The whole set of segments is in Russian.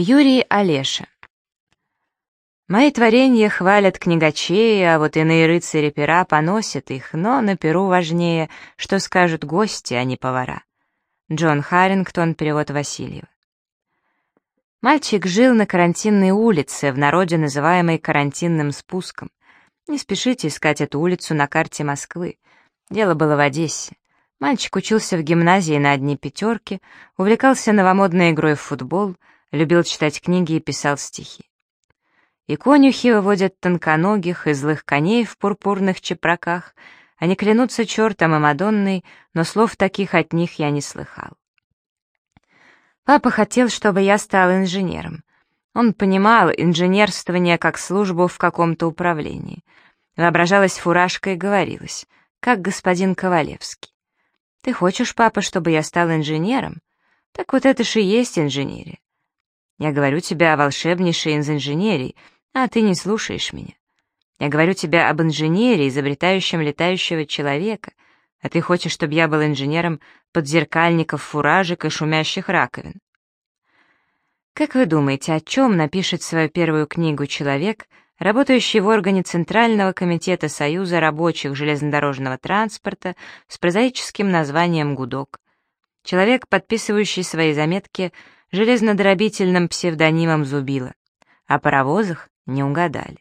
Юрий Олеша. Мои творения хвалят книгачеи, а вот иные рыцари пера поносят их, но на перу важнее, что скажут гости, а не повара. Джон Харрингтон, перевод Васильева. Мальчик жил на карантинной улице, в народе называемой карантинным спуском. Не спешите искать эту улицу на карте Москвы. Дело было в Одессе. Мальчик учился в гимназии на одни пятерки, увлекался новомодной игрой в футбол, любил читать книги и писал стихи. И конюхи выводят тонконогих и злых коней в пурпурных чепраках, они клянутся чертом и Мадонной, но слов таких от них я не слыхал. Папа хотел, чтобы я стал инженером. Он понимал инженерствование как службу в каком-то управлении. Воображалась фуражка и говорилось, как господин Ковалевский. Ты хочешь, папа, чтобы я стал инженером? Так вот это же и есть инженерия. Я говорю тебе о волшебнейшей из инженерий, а ты не слушаешь меня. Я говорю тебе об инженере, изобретающем летающего человека, а ты хочешь, чтобы я был инженером подзеркальников, фуражек и шумящих раковин. Как вы думаете, о чем напишет свою первую книгу человек, работающий в органе Центрального комитета Союза рабочих железнодорожного транспорта с прозаическим названием «Гудок». Человек, подписывающий свои заметки железнодробительным псевдонимом Зубила. О паровозах не угадали.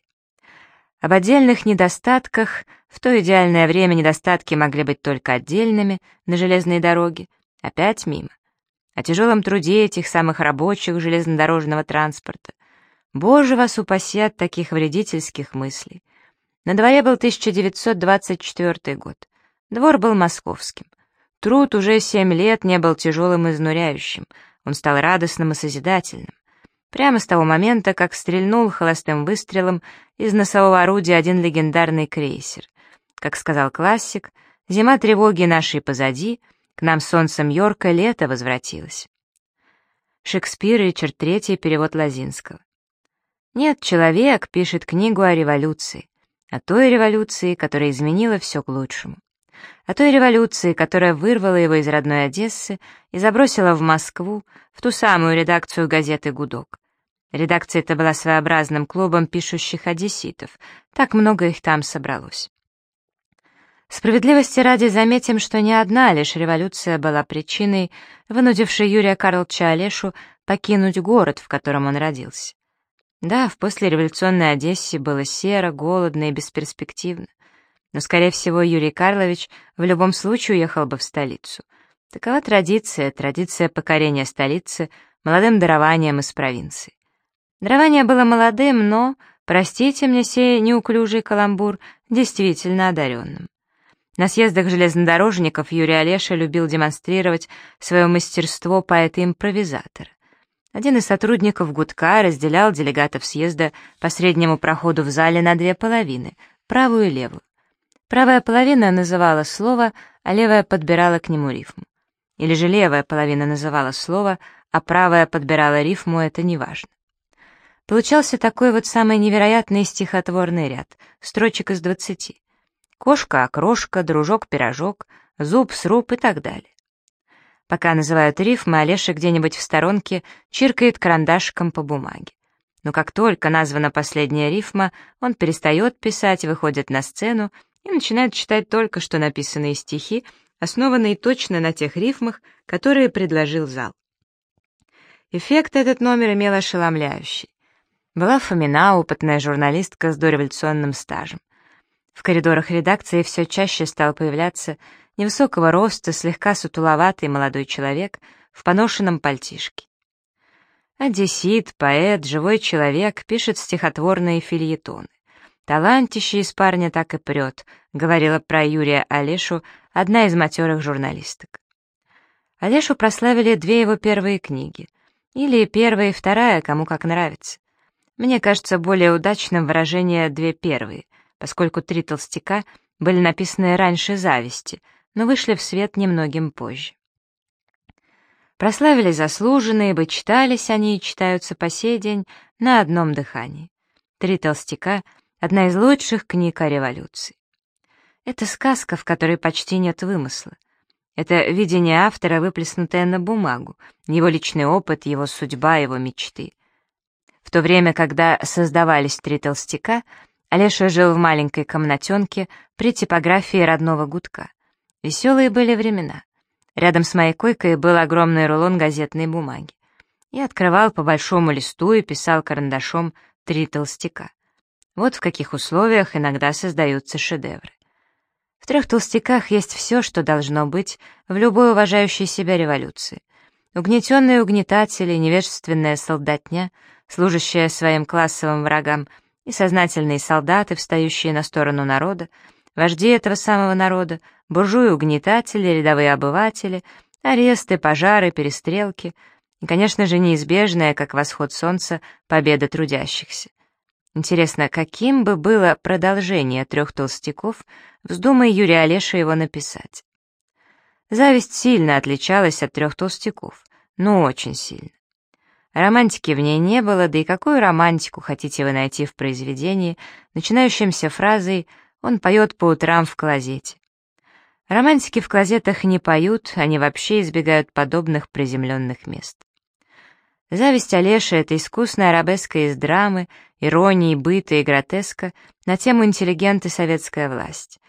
Об отдельных недостатках, в то идеальное время недостатки могли быть только отдельными, на железной дороге, опять мимо. О тяжелом труде этих самых рабочих железнодорожного транспорта, Боже вас упаси от таких вредительских мыслей. На дворе был 1924 год. Двор был московским. Труд уже семь лет не был тяжелым и изнуряющим. Он стал радостным и созидательным. Прямо с того момента, как стрельнул холостым выстрелом из носового орудия один легендарный крейсер. Как сказал классик, зима тревоги нашей позади, к нам солнцем Йорка лето возвратилось. Шекспир, Ричард III, перевод Лазинского. Нет, человек пишет книгу о революции, о той революции, которая изменила все к лучшему, о той революции, которая вырвала его из родной Одессы и забросила в Москву, в ту самую редакцию газеты «Гудок». Редакция эта была своеобразным клубом пишущих одесситов, так много их там собралось. Справедливости ради заметим, что не одна лишь революция была причиной, вынудившей Юрия Карловича Олешу покинуть город, в котором он родился. Да, в послереволюционной Одессе было серо, голодно и бесперспективно. Но, скорее всего, Юрий Карлович в любом случае уехал бы в столицу. Такова традиция, традиция покорения столицы молодым дарованием из провинции. Дарование было молодым, но, простите мне сей неуклюжий каламбур, действительно одаренным. На съездах железнодорожников Юрий Олеша любил демонстрировать свое мастерство поэта-импровизатора. Один из сотрудников гудка разделял делегатов съезда по среднему проходу в зале на две половины, правую и левую. Правая половина называла слово, а левая подбирала к нему рифму. Или же левая половина называла слово, а правая подбирала рифму, это неважно. Получался такой вот самый невероятный стихотворный ряд, строчек из двадцати. Кошка-окрошка, дружок-пирожок, зуб-сруб и так далее. Пока называют рифмы, Олеша где-нибудь в сторонке чиркает карандашиком по бумаге. Но как только названа последняя рифма, он перестает писать, выходит на сцену и начинает читать только что написанные стихи, основанные точно на тех рифмах, которые предложил зал. Эффект этот номер имел ошеломляющий. Была Фомина, опытная журналистка с дореволюционным стажем. В коридорах редакции все чаще стал появляться невысокого роста, слегка сутуловатый молодой человек в поношенном пальтишке. Одессит, поэт, живой человек, пишет стихотворные фильетоны. Талантище из парня так и прет, говорила про Юрия Олешу одна из матерых журналисток. Олешу прославили две его первые книги. Или первая и вторая, кому как нравится. Мне кажется более удачным выражение «две первые», поскольку три толстяка были написаны раньше «Зависти», но вышли в свет немногим позже. Прославились заслуженные, бы читались они и читаются по сей день на одном дыхании. «Три толстяка» — одна из лучших книг о революции. Это сказка, в которой почти нет вымысла. Это видение автора, выплеснутое на бумагу, его личный опыт, его судьба, его мечты. В то время, когда создавались три толстяка, Олеша жил в маленькой комнатенке при типографии родного гудка. Веселые были времена. Рядом с моей койкой был огромный рулон газетной бумаги. Я открывал по большому листу и писал карандашом «Три толстяка». Вот в каких условиях иногда создаются шедевры. В трех толстяках есть все, что должно быть в любой уважающей себя революции. Угнетенные угнетатели, невежественная солдатня, служащая своим классовым врагам, и сознательные солдаты, встающие на сторону народа, вожди этого самого народа, буржуи-угнетатели, рядовые обыватели, аресты, пожары, перестрелки и, конечно же, неизбежная, как восход солнца, победа трудящихся. Интересно, каким бы было продолжение трех толстяков, вздумай Юрий Олеша его написать. Зависть сильно отличалась от трех толстяков, ну очень сильно. Романтики в ней не было, да и какую романтику хотите вы найти в произведении, начинающемся фразой «он поет по утрам в клозете». Романтики в клозетах не поют, они вообще избегают подобных приземленных мест. Зависть Олеши — это искусная арабеска из драмы, иронии, быта и гротеска на тему «Интеллигент и советская власть».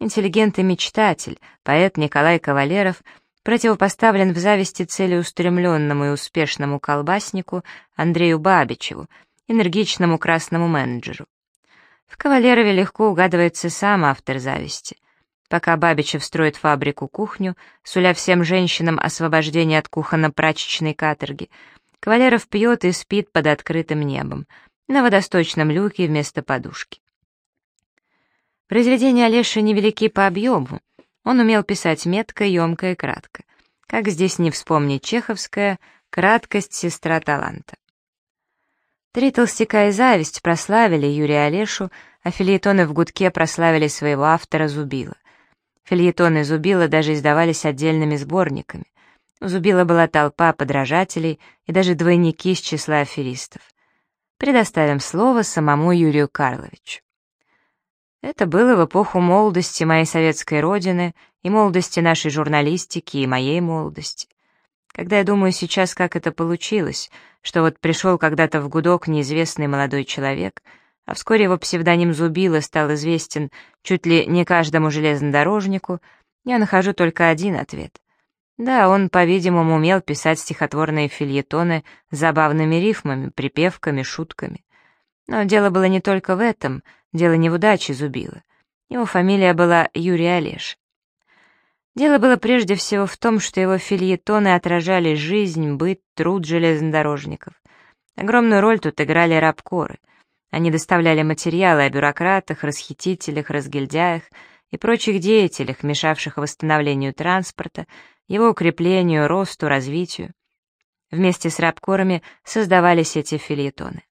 Интеллигент и мечтатель, поэт Николай Кавалеров противопоставлен в зависти целеустремленному и успешному колбаснику Андрею Бабичеву, энергичному красному менеджеру. В Кавалерове легко угадывается сам автор зависти. Пока Бабичев строит фабрику-кухню, суля всем женщинам освобождение от кухонно-прачечной каторги — Кавалеров пьет и спит под открытым небом, на водосточном люке вместо подушки. Произведения Олеши невелики по объему, он умел писать метко, емко и кратко. Как здесь не вспомнить чеховская «краткость сестра таланта». Три толстяка и зависть прославили Юрия Олешу, а филиетоны в гудке прославили своего автора Зубила. Филиетоны Зубила даже издавались отдельными сборниками. У Зубила была толпа подражателей и даже двойники из числа аферистов. Предоставим слово самому Юрию Карловичу. Это было в эпоху молодости моей советской родины и молодости нашей журналистики и моей молодости. Когда я думаю сейчас, как это получилось, что вот пришел когда-то в гудок неизвестный молодой человек, а вскоре его псевдоним Зубила стал известен чуть ли не каждому железнодорожнику, я нахожу только один ответ. Да, он, по-видимому, умел писать стихотворные фильетоны с забавными рифмами, припевками, шутками. Но дело было не только в этом, дело не в удаче Зубила. Его фамилия была Юрий Олеш. Дело было прежде всего в том, что его фильетоны отражали жизнь, быт, труд железнодорожников. Огромную роль тут играли рабкоры. Они доставляли материалы о бюрократах, расхитителях, разгильдяях и прочих деятелях, мешавших восстановлению транспорта, его укреплению, росту, развитию. Вместе с рабкорами создавались эти филетоны.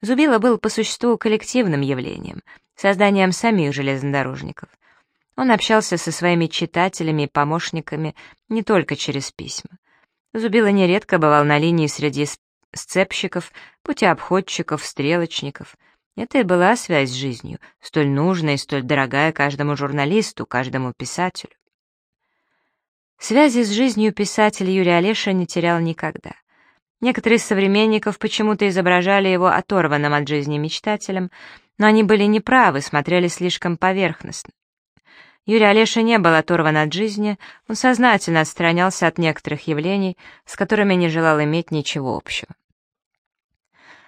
Зубило был по существу коллективным явлением, созданием самих железнодорожников. Он общался со своими читателями и помощниками не только через письма. Зубило нередко бывал на линии среди сцепщиков, путеобходчиков, стрелочников. Это и была связь с жизнью, столь нужная и столь дорогая каждому журналисту, каждому писателю. Связи с жизнью писатель Юрий Олеша не терял никогда. Некоторые из современников почему-то изображали его оторванным от жизни мечтателем, но они были неправы, смотрели слишком поверхностно. Юрий Олеша не был оторван от жизни, он сознательно отстранялся от некоторых явлений, с которыми не желал иметь ничего общего.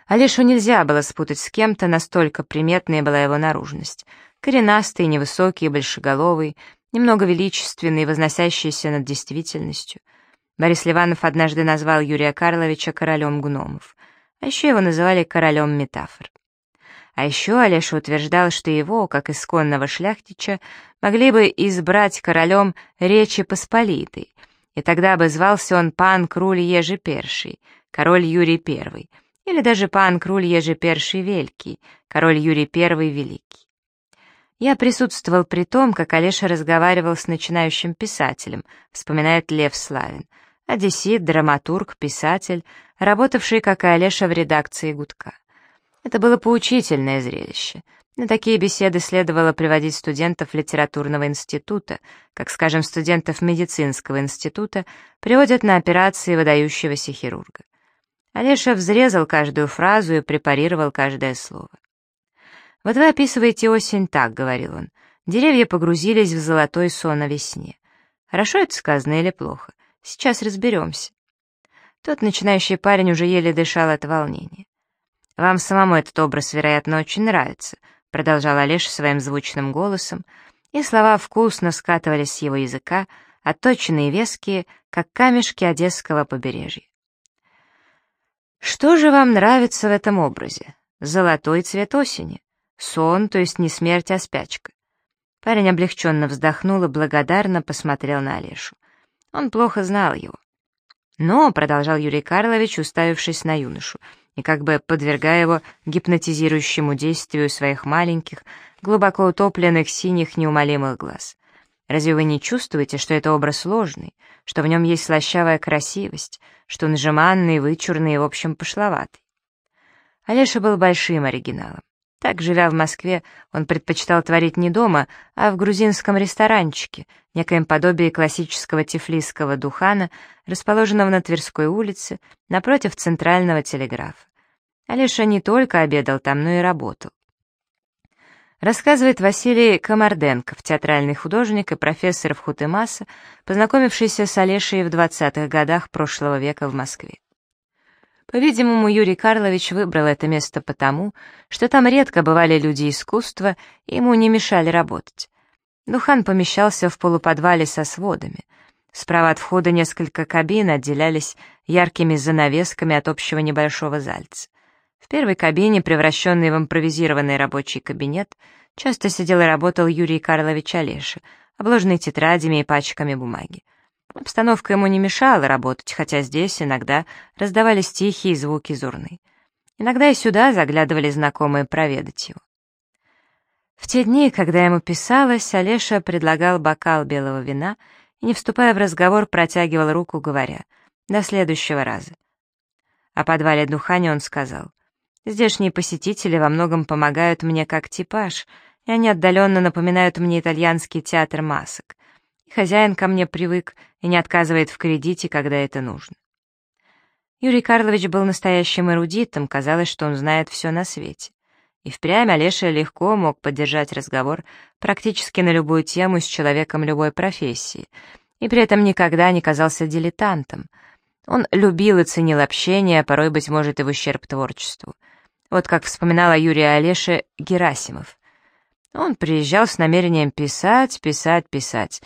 Олешу нельзя было спутать с кем-то, настолько приметной была его наружность. Коренастый, невысокий, большеголовый, немного величественный, возносящийся над действительностью. Борис Ливанов однажды назвал Юрия Карловича королем гномов, а еще его называли королем метафор. А еще Олеша утверждал, что его, как исконного шляхтича, могли бы избрать королем Речи Посполитой, и тогда бы звался он пан Круль Ежи Перший, король Юрий Первый, или даже пан Круль Ежи Перший Великий, король Юрий Первый Великий. Я присутствовал при том, как Олеша разговаривал с начинающим писателем, вспоминает Лев Славин. Одессит, драматург, писатель, работавший, как и Олеша, в редакции «Гудка». Это было поучительное зрелище. На такие беседы следовало приводить студентов литературного института, как, скажем, студентов медицинского института приводят на операции выдающегося хирурга. Олеша взрезал каждую фразу и препарировал каждое слово. «Вот вы описываете осень так», — говорил он. «Деревья погрузились в золотой сон о весне. Хорошо это сказано или плохо? Сейчас разберемся». Тот начинающий парень уже еле дышал от волнения. «Вам самому этот образ, вероятно, очень нравится», — продолжал Олеша своим звучным голосом, и слова вкусно скатывались с его языка, отточенные и веские, как камешки Одесского побережья. «Что же вам нравится в этом образе? Золотой цвет осени? Сон, то есть не смерть, а спячка?» Парень облегченно вздохнул и благодарно посмотрел на Олешу. Он плохо знал его. «Но», — продолжал Юрий Карлович, уставившись на юношу, и как бы подвергая его гипнотизирующему действию своих маленьких, глубоко утопленных синих неумолимых глаз. «Разве вы не чувствуете, что это образ сложный, что в нем есть слащавая красивость, что он жеманный, вычурный и, в общем, пошловатый?» Олеша был большим оригиналом. Так, живя в Москве, он предпочитал творить не дома, а в грузинском ресторанчике, некоем подобии классического тифлисского духана, расположенного на Тверской улице, напротив центрального телеграфа. Алеша не только обедал там, но и работал. Рассказывает Василий Комарденков, театральный художник и профессор в Хутемаса, познакомившийся с Олешей в 20-х годах прошлого века в Москве. По-видимому, Юрий Карлович выбрал это место потому, что там редко бывали люди искусства, и ему не мешали работать. Духан помещался в полуподвале со сводами. Справа от входа несколько кабин отделялись яркими занавесками от общего небольшого зальца. В первой кабине, превращенной в импровизированный рабочий кабинет, часто сидел и работал Юрий Карлович Олеша, обложенный тетрадями и пачками бумаги. Обстановка ему не мешала работать, хотя здесь иногда раздавались тихие звуки зурны. Иногда и сюда заглядывали знакомые проведать его. В те дни, когда ему писалось, Олеша предлагал бокал белого вина и, не вступая в разговор, протягивал руку, говоря «до следующего раза». О подвале Духани он сказал «Здешние посетители во многом помогают мне как типаж, и они отдаленно напоминают мне итальянский театр масок. Хозяин ко мне привык и не отказывает в кредите, когда это нужно. Юрий Карлович был настоящим эрудитом, казалось, что он знает все на свете. И впрямь Олеша легко мог поддержать разговор практически на любую тему с человеком любой профессии, и при этом никогда не казался дилетантом. Он любил и ценил общение, а порой, быть может, и в ущерб творчеству. Вот как вспоминала Юрия Олеше Герасимов. Он приезжал с намерением писать, писать, писать,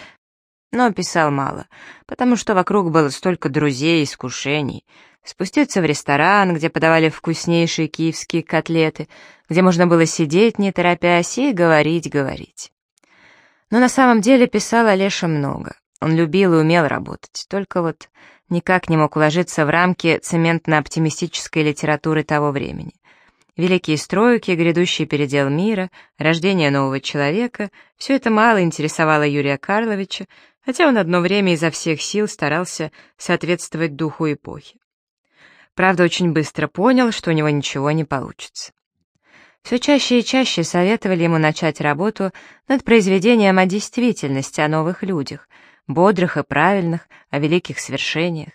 но писал мало, потому что вокруг было столько друзей и искушений. Спуститься в ресторан, где подавали вкуснейшие киевские котлеты, где можно было сидеть, не торопясь, и говорить, говорить. Но на самом деле писал Олеша много. Он любил и умел работать, только вот никак не мог уложиться в рамки цементно-оптимистической литературы того времени. Великие стройки, грядущий передел мира, рождение нового человека — все это мало интересовало Юрия Карловича, хотя он одно время изо всех сил старался соответствовать духу эпохи. Правда, очень быстро понял, что у него ничего не получится. Все чаще и чаще советовали ему начать работу над произведением о действительности, о новых людях, бодрых и правильных, о великих свершениях.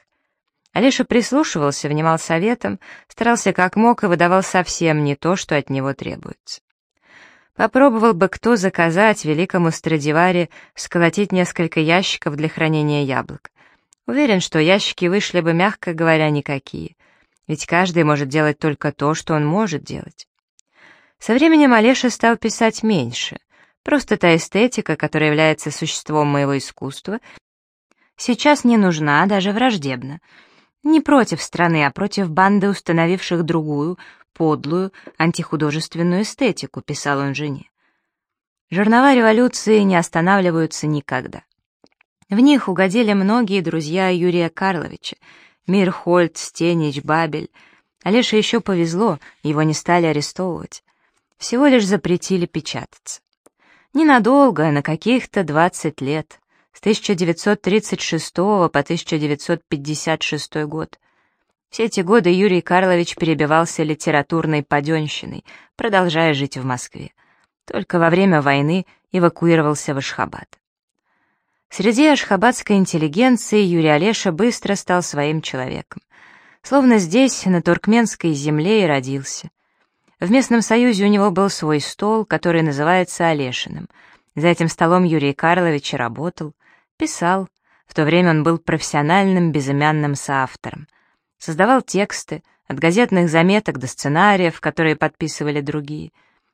Алеша прислушивался, внимал советам, старался как мог и выдавал совсем не то, что от него требуется. Попробовал бы кто заказать великому Страдивари сколотить несколько ящиков для хранения яблок. Уверен, что ящики вышли бы, мягко говоря, никакие. Ведь каждый может делать только то, что он может делать. Со временем Олеша стал писать меньше. Просто та эстетика, которая является существом моего искусства, сейчас не нужна, даже враждебна. Не против страны, а против банды, установивших другую, подлую, антихудожественную эстетику, писал он жене. Жернова революции не останавливаются никогда. В них угодили многие друзья Юрия Карловича, Мирхольд, Стенич, Бабель. Олеше еще повезло, его не стали арестовывать. Всего лишь запретили печататься. Ненадолго, на каких-то 20 лет, с 1936 по 1956 год. Все эти годы Юрий Карлович перебивался литературной паденщиной, продолжая жить в Москве. Только во время войны эвакуировался в Ашхабад. Среди ашхабадской интеллигенции Юрий Олеша быстро стал своим человеком. словно здесь, на туркменской земле, и родился. В местном союзе у него был свой стол, который называется Олешиным. За этим столом Юрий Карлович работал, писал. В то время он был профессиональным безымянным соавтором. Создавал тексты, от газетных заметок до сценариев, которые подписывали другие.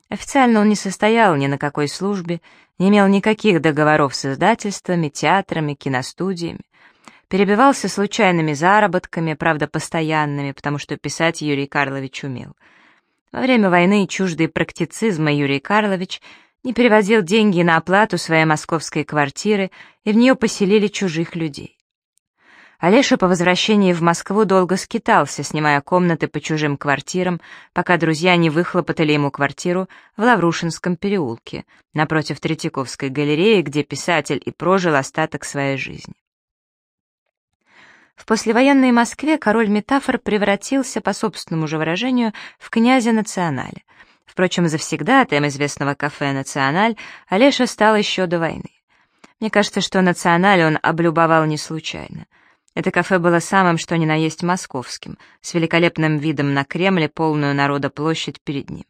Официально он не состоял ни на какой службе, не имел никаких договоров с издательствами, театрами, киностудиями. Перебивался случайными заработками, правда, постоянными, потому что писать Юрий Карлович умел. Во время войны чуждый практицизма Юрий Карлович не переводил деньги на оплату своей московской квартиры, и в нее поселили чужих людей. Олеша по возвращении в Москву долго скитался, снимая комнаты по чужим квартирам, пока друзья не выхлопотали ему квартиру в Лаврушинском переулке, напротив Третьяковской галереи, где писатель и прожил остаток своей жизни. В послевоенной Москве король метафор превратился, по собственному же выражению, в князя националя. Впрочем, завсегдатаем известного кафе «Националь» Олеша стал еще до войны. Мне кажется, что «Националь» он облюбовал не случайно. Это кафе было самым, что ни на есть московским, с великолепным видом на Кремль полную народа площадь перед ним.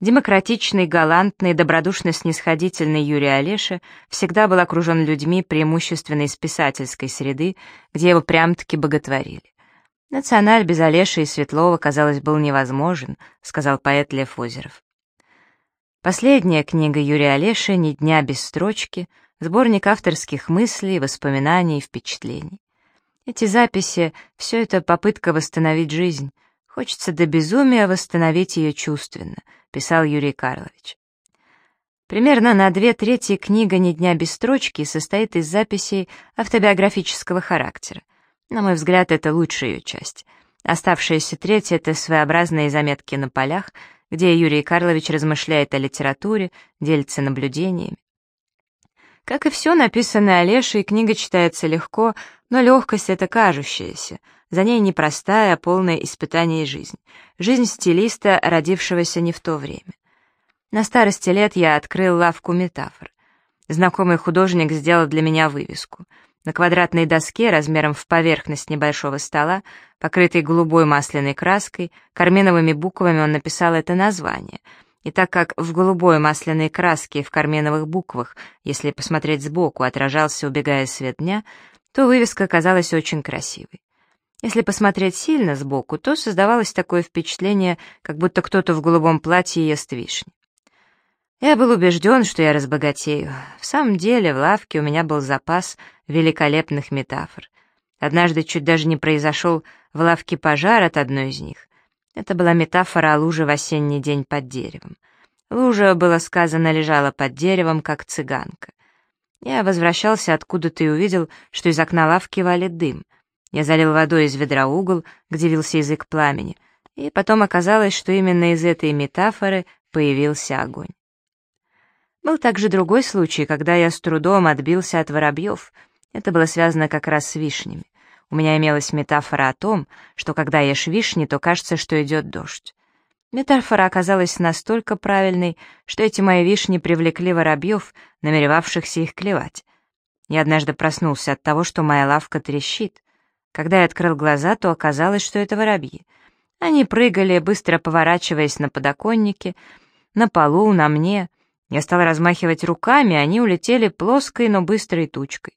Демократичный, галантный, добродушно-снисходительный Юрий Олеша всегда был окружен людьми преимущественно из писательской среды, где его прям-таки боготворили. «Националь без Олеши и Светлова, казалось, был невозможен», — сказал поэт Лев Озеров. Последняя книга Юрия Олеши «Ни дня без строчки», сборник авторских мыслей, воспоминаний и впечатлений. Эти записи — все это попытка восстановить жизнь. Хочется до безумия восстановить ее чувственно — писал Юрий Карлович. Примерно на две трети книга «Ни дня без строчки» состоит из записей автобиографического характера. На мой взгляд, это лучшая ее часть. Оставшаяся треть — это своеобразные заметки на полях, где Юрий Карлович размышляет о литературе, делится наблюдениями. Как и все написанное Олешей, книга читается легко, но легкость — это кажущаяся — за ней непростая, а полное испытание жизнь. Жизнь стилиста, родившегося не в то время. На старости лет я открыл лавку метафор. Знакомый художник сделал для меня вывеску. На квадратной доске размером в поверхность небольшого стола, покрытой голубой масляной краской, карминовыми буквами он написал это название. И так как в голубой масляной краске в карминовых буквах, если посмотреть сбоку, отражался, убегая свет дня, то вывеска казалась очень красивой. Если посмотреть сильно сбоку, то создавалось такое впечатление, как будто кто-то в голубом платье ест вишни. Я был убежден, что я разбогатею. В самом деле, в лавке у меня был запас великолепных метафор. Однажды чуть даже не произошел в лавке пожар от одной из них. Это была метафора о луже в осенний день под деревом. Лужа, было сказано, лежала под деревом, как цыганка. Я возвращался откуда-то и увидел, что из окна лавки валит дым — я залил водой из ведра угол, где вился язык пламени, и потом оказалось, что именно из этой метафоры появился огонь. Был также другой случай, когда я с трудом отбился от воробьев. Это было связано как раз с вишнями. У меня имелась метафора о том, что когда ешь вишни, то кажется, что идет дождь. Метафора оказалась настолько правильной, что эти мои вишни привлекли воробьев, намеревавшихся их клевать. Я однажды проснулся от того, что моя лавка трещит. Когда я открыл глаза, то оказалось, что это воробьи. Они прыгали, быстро поворачиваясь на подоконнике, на полу, на мне. Я стал размахивать руками, они улетели плоской, но быстрой тучкой.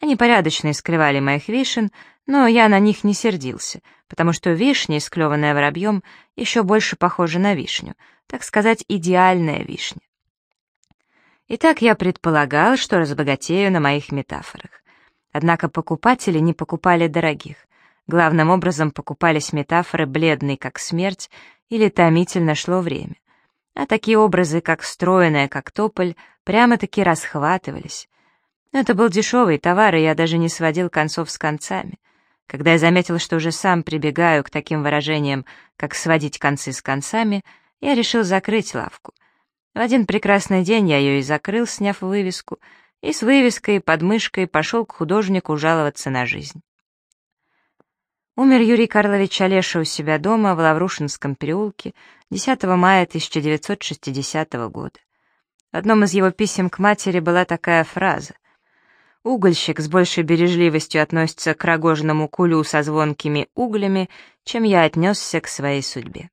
Они порядочно исклевали моих вишен, но я на них не сердился, потому что вишня, исклеванная воробьем, еще больше похожа на вишню, так сказать, идеальная вишня. Итак, я предполагал, что разбогатею на моих метафорах. Однако покупатели не покупали дорогих. Главным образом покупались метафоры бледной, как смерть, или томительно шло время. А такие образы, как стройная, как тополь, прямо-таки расхватывались. Но это был дешевый товар, и я даже не сводил концов с концами. Когда я заметил, что уже сам прибегаю к таким выражениям, как сводить концы с концами, я решил закрыть лавку. В один прекрасный день я ее и закрыл, сняв вывеску — и с вывеской под мышкой пошел к художнику жаловаться на жизнь. Умер Юрий Карлович Олеша у себя дома в Лаврушинском переулке 10 мая 1960 года. В одном из его писем к матери была такая фраза Угольщик с большей бережливостью относится к рогожному кулю со звонкими углями, чем я отнесся к своей судьбе.